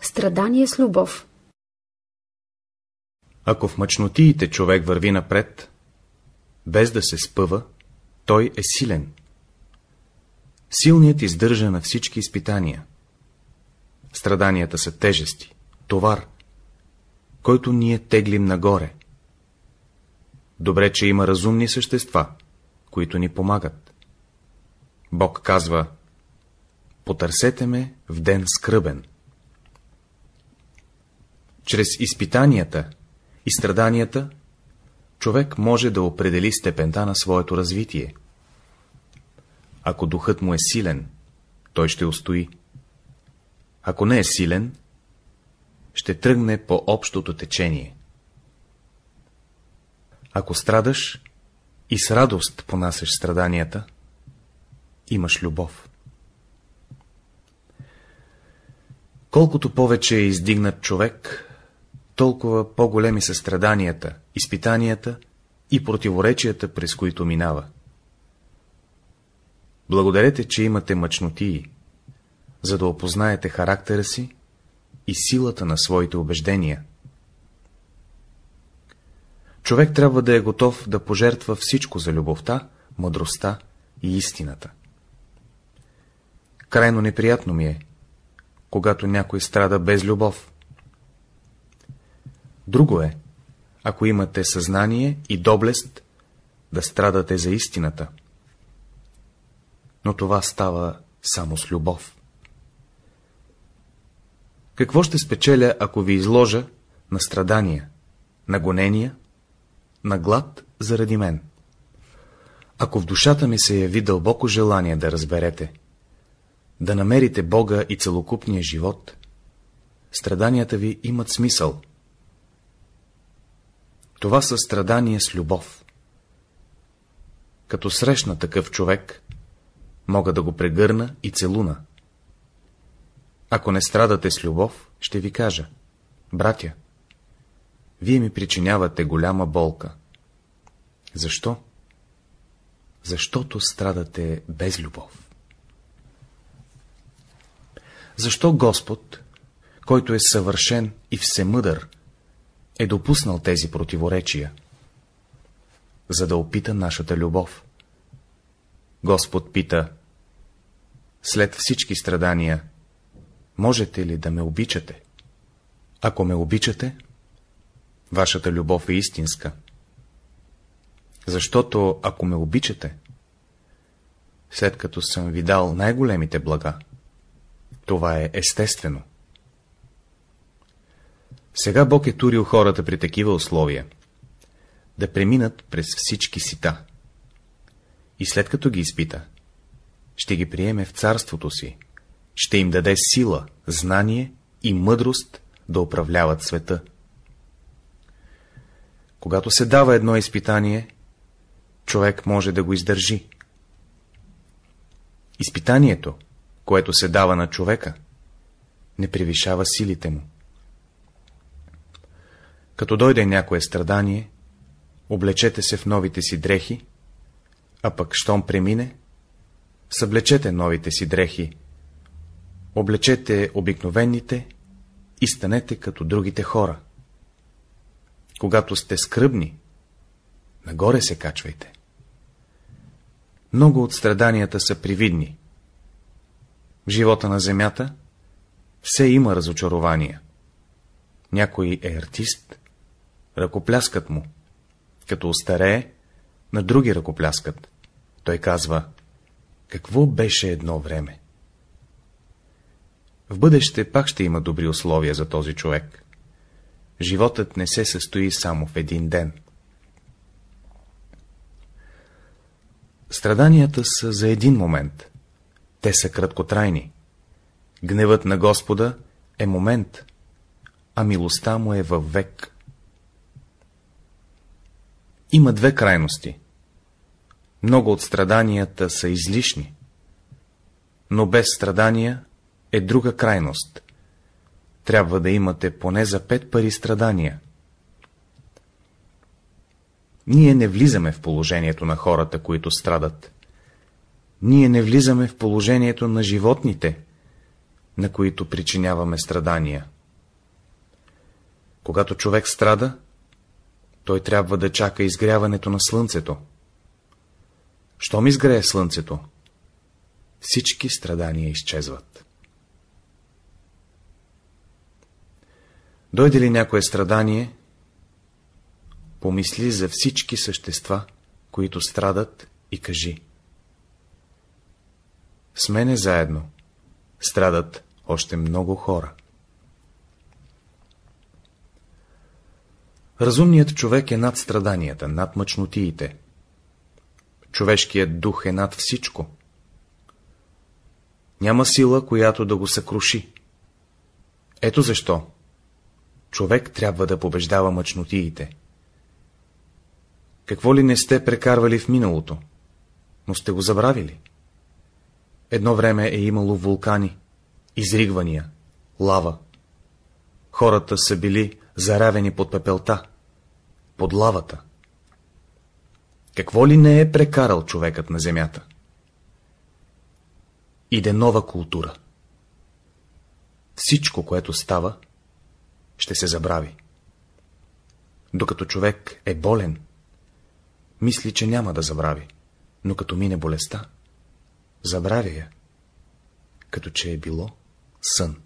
Страдание с любов Ако в мъчнотиите човек върви напред, без да се спъва, той е силен. Силният издържа на всички изпитания. Страданията са тежести, товар, който ние теглим нагоре. Добре, че има разумни същества, които ни помагат. Бог казва, потърсете ме в ден скръбен. Чрез изпитанията и страданията човек може да определи степента на своето развитие. Ако духът му е силен, той ще устои. Ако не е силен, ще тръгне по общото течение. Ако страдаш и с радост понасеш страданията, имаш любов. Колкото повече е издигнат човек, толкова по-големи са страданията, изпитанията и противоречията, през които минава. Благодарете, че имате мъчнотии, за да опознаете характера си и силата на своите убеждения. Човек трябва да е готов да пожертва всичко за любовта, мъдростта и истината. Крайно неприятно ми е, когато някой страда без любов. Друго е, ако имате съзнание и доблест да страдате за истината. Но това става само с любов. Какво ще спечеля, ако ви изложа на страдания, на гонения, на глад заради мен? Ако в душата ми се яви дълбоко желание да разберете, да намерите Бога и целокупния живот, страданията ви имат смисъл. Това са страдания с любов. Като срещна такъв човек, мога да го прегърна и целуна. Ако не страдате с любов, ще ви кажа, братя, вие ми причинявате голяма болка. Защо? Защото страдате без любов. Защо Господ, който е съвършен и всемъдър, е допуснал тези противоречия? За да опита нашата любов. Господ пита, след всички страдания, можете ли да ме обичате? Ако ме обичате, вашата любов е истинска. Защото, ако ме обичате, след като съм ви дал най-големите блага, това е естествено. Сега Бог е турил хората при такива условия, да преминат през всички сита. И след като ги изпита, ще ги приеме в царството си, ще им даде сила, знание и мъдрост да управляват света. Когато се дава едно изпитание, човек може да го издържи. Изпитанието, което се дава на човека, не превишава силите му. Като дойде някое страдание, облечете се в новите си дрехи, а пък, щом премине, съблечете новите си дрехи, облечете обикновените и станете като другите хора. Когато сте скръбни, нагоре се качвайте. Много от страданията са привидни. В живота на земята все има разочарования. Някой е артист, ръкопляскат му. Като остарее, на други ръкопляскат. Той казва, какво беше едно време? В бъдеще пак ще има добри условия за този човек. Животът не се състои само в един ден. Страданията са за един момент. Те са краткотрайни. Гневът на Господа е момент, а милостта му е във век. Има две крайности. Много от страданията са излишни, но без страдания е друга крайност. Трябва да имате поне за пет пари страдания. Ние не влизаме в положението на хората, които страдат. Ние не влизаме в положението на животните. на които причиняваме страдания. Когато човек страда, той трябва да чака изгряването на слънцето. Щом изгрее слънцето, всички страдания изчезват. Дойде ли някое страдание, помисли за всички същества, които страдат и кажи. С мене заедно страдат още много хора. Разумният човек е над страданията, над мъчнотиите. Човешкият дух е над всичко. Няма сила, която да го съкруши. Ето защо човек трябва да побеждава мъчнотиите. Какво ли не сте прекарвали в миналото, но сте го забравили? Едно време е имало вулкани, изригвания, лава. Хората са били заравени под пепелта, под лавата. Какво ли не е прекарал човекът на земята? Иде нова култура. Всичко, което става, ще се забрави. Докато човек е болен, мисли, че няма да забрави, но като мине болестта, забравя я, като че е било сън.